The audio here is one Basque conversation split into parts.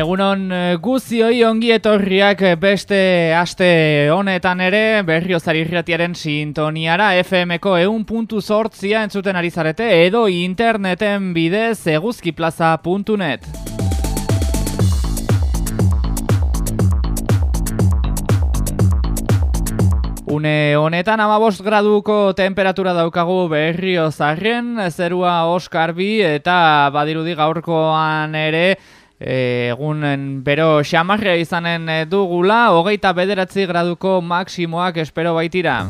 Egunon eh, guzioi ongi etorriak beste aste honetan ere berriozari irratiaren sintoniara FM-ko eun puntu sortzia entzuten ari zarete edo interneten bidez eguzkiplaza.net. Une honetan amabost graduko temperatura daukagu berrio zarren, zerua oskarbi eta badirudi gaurkoan ere egunen bero xamarria izanen dugula, hogeita bederatzi graduko maksimoak espero baitira.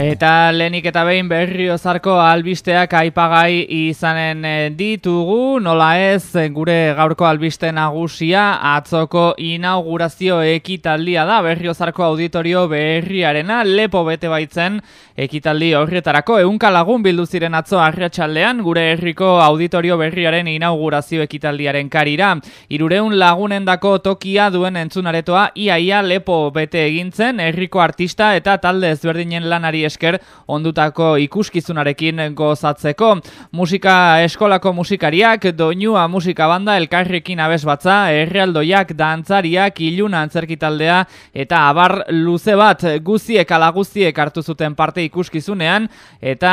Eta lehenik eta behin berriozarko albisteak aipagai izanen eh, ditugu, nola ez gure gaurko albiste nagusia atzoko inaugurazio ekitaldia da. Berriozarko auditorio berriarena lepo bete baitzen ekitaldi horretarako. Ehunka lagun bildu ziren atzo arratsaldean gure herriko auditorio berriaren inaugurazio ekitaldiaren karira. Irureun lagunendako tokia duen entzunaretoa iaia lepo bete egintzen herriko artista eta talde ezberdinen lanari esker ondutako ikuskizunarekin gozatzeko. Musika eskolako musikariak, doinua musika banda, elkarrekin abez batza, errealdoiak, dantzariak, iluna antzerkitaldea eta abar luze bat guziek ala guziek hartu zuten parte ikuskizunean eta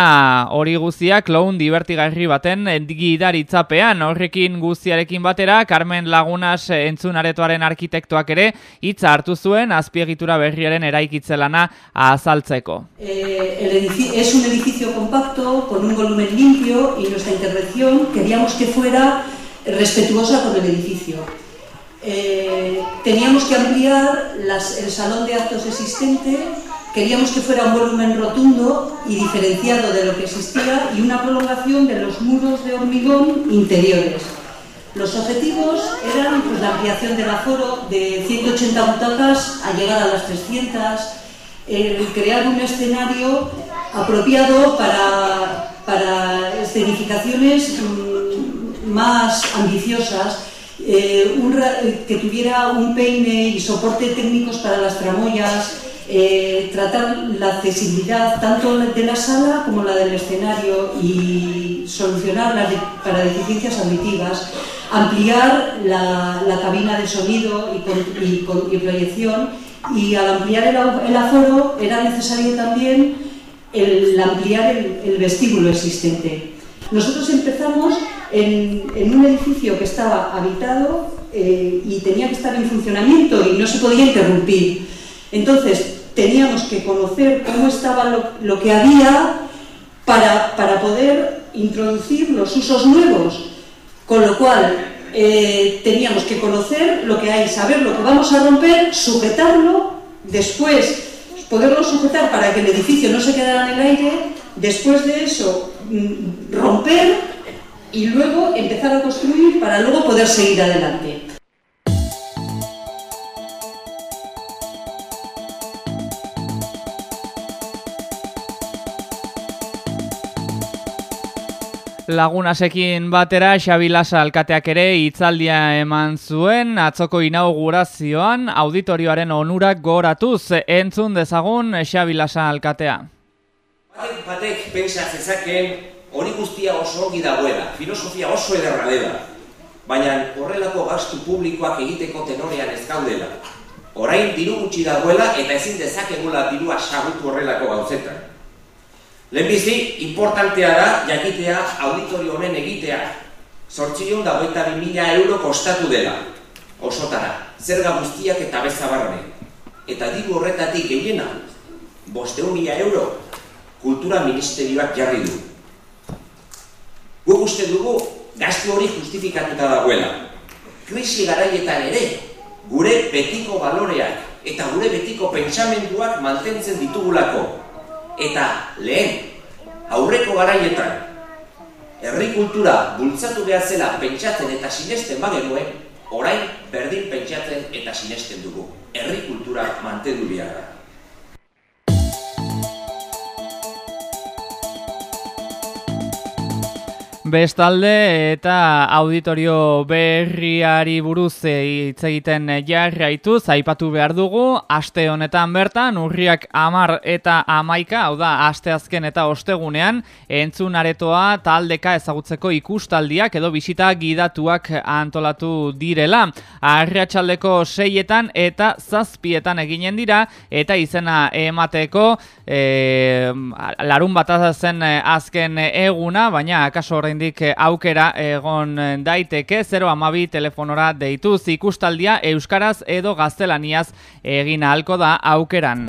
hori guziak loun divertigarri baten gidaritzapean horrekin guziarekin batera Carmen Lagunas entzunaretoaren arkitektuak ere hitza hartu zuen azpiegitura berriaren eraikitzelana azaltzeko. Eh, es un edificio compacto, con un volumen limpio y nuestra intervención queríamos que fuera respetuosa con el edificio. Eh, teníamos que ampliar el salón de actos existente, queríamos que fuera un volumen rotundo y diferenciado de lo que existía y una prolongación de los muros de hormigón interiores. Los objetivos eran pues, la ampliación del aforo de 180 butacas a llegar a las 300, el crear un escenario apropiado para, para escenificaciones mm, más ambiciosas, eh, que tuviera un peine y soporte técnicos para las tramoyas, eh, tratar la accesibilidad tanto de la sala como la del escenario y solucionar para deficiencias auditivas, ampliar la, cabina de sonido y, y proyección y al ampliar el, aforo era necesario también ampliar el, vestíbulo existente. Nosotros empezamos en, un edificio que estaba habitado eh, y tenía que estar en funcionamiento y no se podía interrumpir. Entonces teníamos que conocer cómo estaba lo, que había para, para poder introducir los usos nuevos. Con lo cual, eh, teníamos que conocer lo que hay, saber lo que vamos a romper, sujetarlo, después poderlo sujetar para que el edificio no se quedara en el aire, después de eso mm, romper y luego empezar a construir para luego poder seguir adelante. Lagunasekin batera Xabi Lasa alkateak ere hitzaldia eman zuen atzoko inaugurazioan auditorioaren onurak goratuz entzun dezagun Xabi Lasa alkatea. Batek batek pensa zezakeen hori guztia oso ongi dagoela, filosofia oso ederra dela, baina horrelako gastu publikoak egiteko tenorean ez gaudela. Orain diru gutxi dagoela eta ezin dezakegula dirua sagutu horrelako gauzetan. Lehenbizi, importantea da, jakitea auditorio honen egitea. Zortzion da goita mila euro kostatu dela. Osotara, zerga guztiak eta bezabarne. Eta diru horretatik gehiena, bosteun mila euro. kultura ministerioak jarri du. Guk uste dugu gaztu hori justifikatuta dagoela. Krisi garaietan ere, gure betiko baloreak eta gure betiko pentsamenduak mantentzen ditugulako. Eta lehen, aurreko garaietan, herri kultura bultzatu behar zela pentsatzen eta sinesten bagenuen, orain berdin pentsatzen eta sinesten dugu. Herri kultura mantendu behar Bestalde eta auditorio berriari buruz eh, hitz egiten jarraitu zaipatu behar dugu aste honetan bertan urriak amar eta amaika hau da aste azken eta ostegunean entzun aretoa taldeka ezagutzeko ikustaldiak edo bisita gidatuak antolatu direla. Arratsaldeko seietan eta zazpietan eginen dira eta izena emateko e, larun bat zen azken eguna baina akaso horrein oraindik eh, aukera egon eh, daiteke 012 telefonora deituz ikustaldia euskaraz edo gaztelaniaz egin ahalko da aukeran.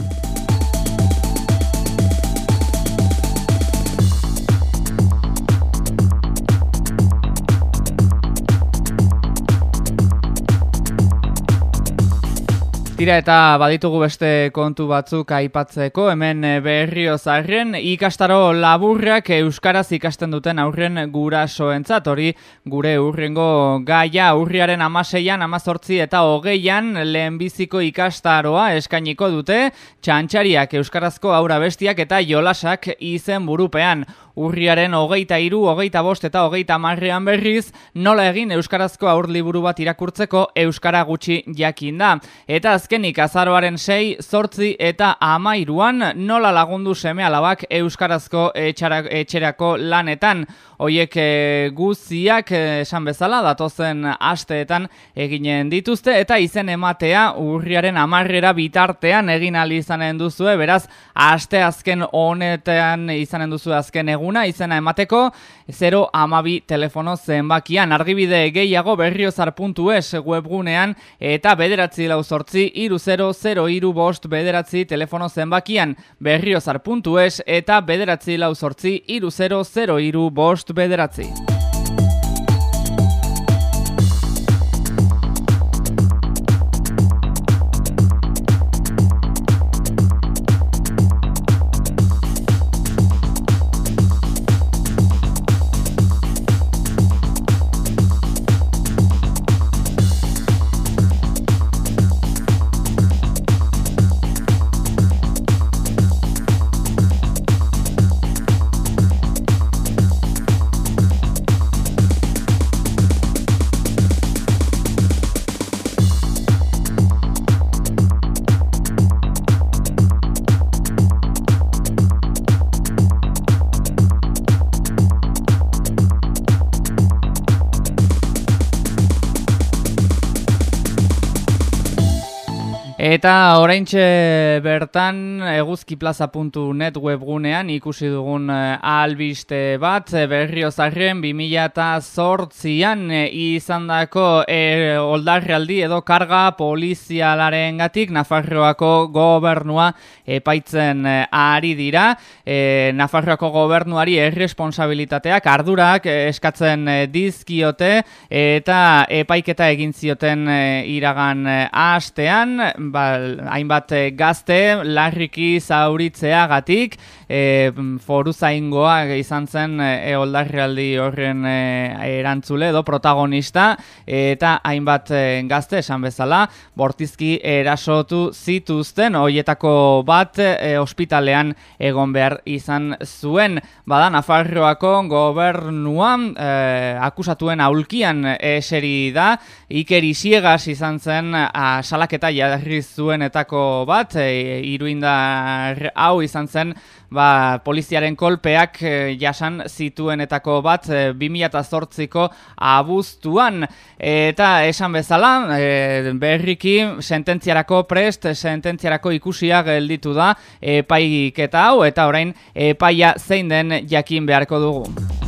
Tira eta baditugu beste kontu batzuk aipatzeko, hemen eh, berrio zarren, ikastaro laburrak Euskaraz ikasten duten aurren gurasoentzat, hori gure urrengo gaia urriaren amaseian, amazortzi eta hogeian lehenbiziko ikastaroa eskainiko dute, txantxariak Euskarazko aura bestiak eta jolasak izen burupean urriaren hogeita iru, hogeita bost eta hogeita marrean berriz, nola egin Euskarazko aur liburu bat irakurtzeko Euskara gutxi jakin da. Eta azkenik azaroaren sei, zortzi eta amairuan nola lagundu seme alabak Euskarazko etxerako lanetan. Hoiek e, guziak eh, esan bezala datozen asteetan eginen dituzte eta izen ematea urriaren amarrera bitartean egin ali izanen duzue, beraz aste azken honetan izanen duzu azken egun eguna izena emateko 0 amabi telefono zenbakian. Argibide gehiago berriozar.es webgunean eta bederatzi lau sortzi iru 0 0 iru bost bederatzi telefono zenbakian. Berriozar.es eta bederatzi lau sortzi iru 0 0 iru bost bederatzi. Eta oraintxe bertan eguzkiplaza.net webgunean ikusi dugun eh, albiste bat eh, berriozarren 2008an eh, izan dako e, oldarrealdi edo karga polizialaren gatik Nafarroako gobernua epaitzen ari dira. E, Nafarroako gobernuari erresponsabilitateak ardurak eskatzen dizkiote eta epaiketa egin zioten iragan hastean ba, hainbat eh, gazte larriki zauritzeagatik e, foru zaingoa izan zen e, oldarrialdi horren erantzule edo protagonista eta hainbat gazte esan bezala bortizki erasotu zituzten hoietako bat e, ospitalean egon behar izan zuen. Bada Nafarroako gobernuan e, akusatuen aulkian eseri da ikeri siegas izan zen a, salaketa zuenetako bat, e, iruindar hau izan zen, ba, poliziaren kolpeak e, jasan zituenetako bat, e, 2008ko abuztuan. Eta esan bezala, e, berriki sententziarako prest, sententziarako ikusia gelditu da, epaik eta hau, eta orain epaia zein den jakin beharko dugu.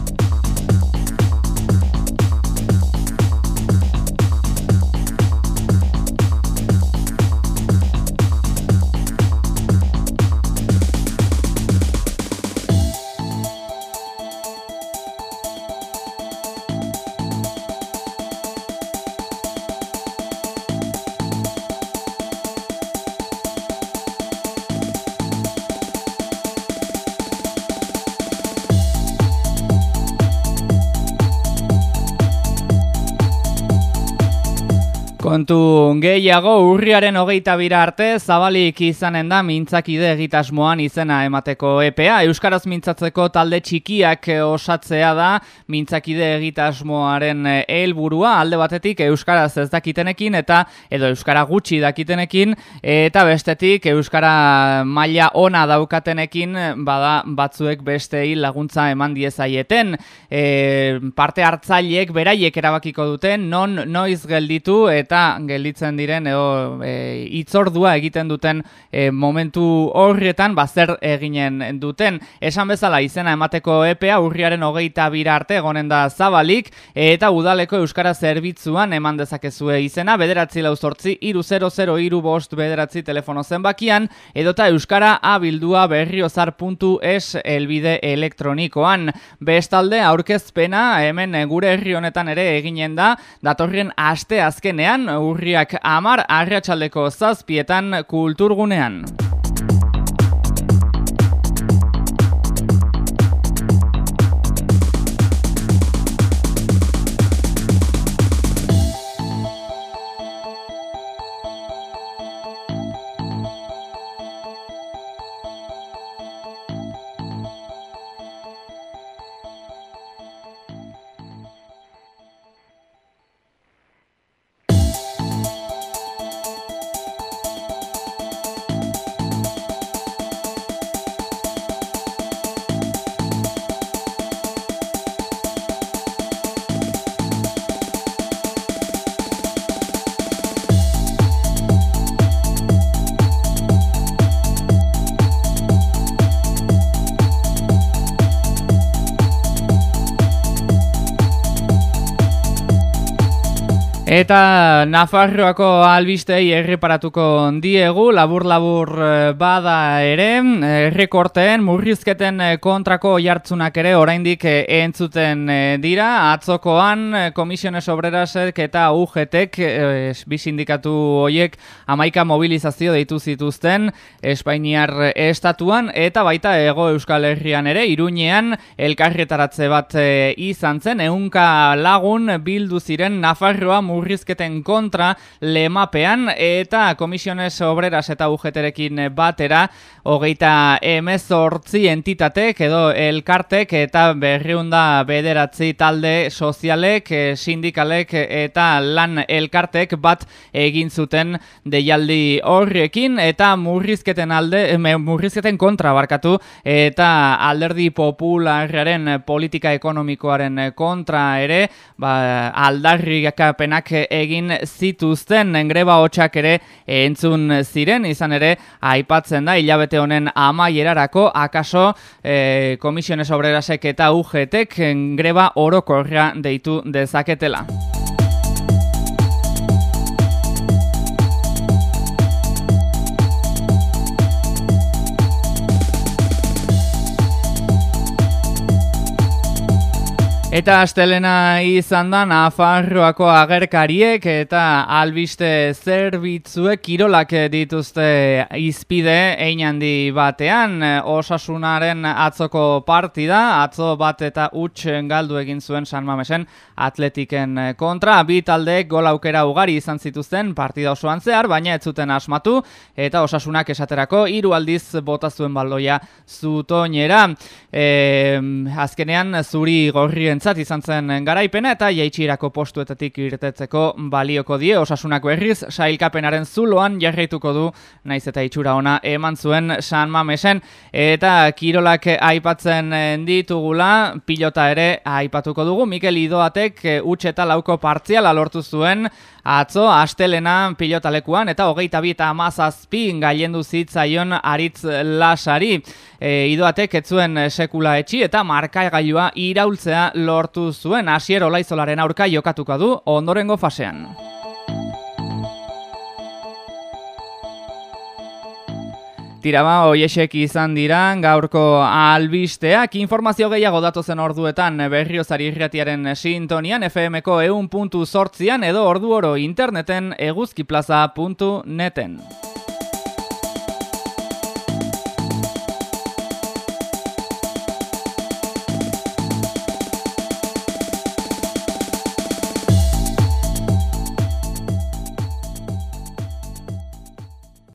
Kontu gehiago urriaren hogeita bira arte zabalik izanen da mintzakide egitasmoan izena emateko EPA. Euskaraz mintzatzeko talde txikiak osatzea da mintzakide egitasmoaren helburua alde batetik Euskaraz ez dakitenekin eta edo Euskara gutxi dakitenekin eta bestetik Euskara maila ona daukatenekin bada batzuek bestei laguntza eman diezaieten. E, parte hartzaileek beraiek erabakiko duten non noiz gelditu eta gelditzen diren edo e, itzordua egiten duten e, momentu horrietan bazer eginen duten. Esan bezala izena emateko EPA urriaren hogeita bira arte egonen da zabalik eta udaleko Euskara Zerbitzuan eman dezakezue izena bederatzi lauzortzi iru 00 iru bost bederatzi telefono zenbakian edota Euskara abildua berriozar.es elbide elektronikoan. Bestalde aurkezpena hemen gure herri honetan ere eginen da datorren aste azkenean urriak amar arratsaldeko zazpietan kulturgunean. Eta Nafarroako albistei erreparatuko diegu, labur-labur eh, bada ere, errekorteen, murrizketen eh, kontrako jartzunak ere oraindik eh, entzuten dira, atzokoan Komisiones Obrerasek eta UGTek, bi sindikatu hoiek amaika mobilizazio deitu zituzten Espainiar estatuan, eta baita ego Euskal Herrian ere, iruñean elkarretaratze bat izan zen, eunka lagun bildu ziren Nafarroa murrizketen murrizketen kontra lemapean eta komisiones obreras eta ugeterekin batera hogeita emezortzi entitatek edo elkartek eta berriunda bederatzi talde sozialek, eh, sindikalek eta lan elkartek bat egin zuten deialdi horrekin. Eta murrizketen alde, murrizketen kontra barkatu eta alderdi popularren politika ekonomikoaren kontra ere ba, aldarrikapenak egin zituzten. Greba hotxak ere entzun ziren, izan ere aipatzen da hilabete honen amaierarako. Akaso e, komisiones obrerasek eta UGTek greba orokorra deitu dezaketela. Eta astelena izan da Nafarroako agerkariek eta albiste zerbitzuek kirolak dituzte izpide ein handi batean osasunaren atzoko partida, atzo bat eta huts galdu egin zuen San Mamesen atletiken kontra. Bi taldeek gol aukera ugari izan zituzten partida osoan zehar, baina ez zuten asmatu eta osasunak esaterako hiru aldiz bota zuen baldoia zutoinera. E, azkenean zuri gorrien entzat izan zen garaipena eta jaitsierako postuetatik irtetzeko balioko die. Osasunak berriz sailkapenaren zuloan jarraituko du naiz eta itxura ona eman zuen San Mamesen. Eta kirolak aipatzen ditugula pilota ere aipatuko dugu. Mikel Idoatek utxe eta lauko partziala lortu zuen Atzo, astelena pilotalekuan eta hogeita bi eta amazazpi gailendu zitzaion aritz lasari. E, idoatek etzuen sekula etxi eta markaagailua iraultzea lortu zuen. Asier Olaizolaren aurka jokatuko du ondorengo fasean. Tiraba hoiesek izan dira gaurko albisteak informazio gehiago datozen orduetan berriozari irratiaren sintonian FMko eun puntu edo ordu oro interneten eguzkiplaza.neten.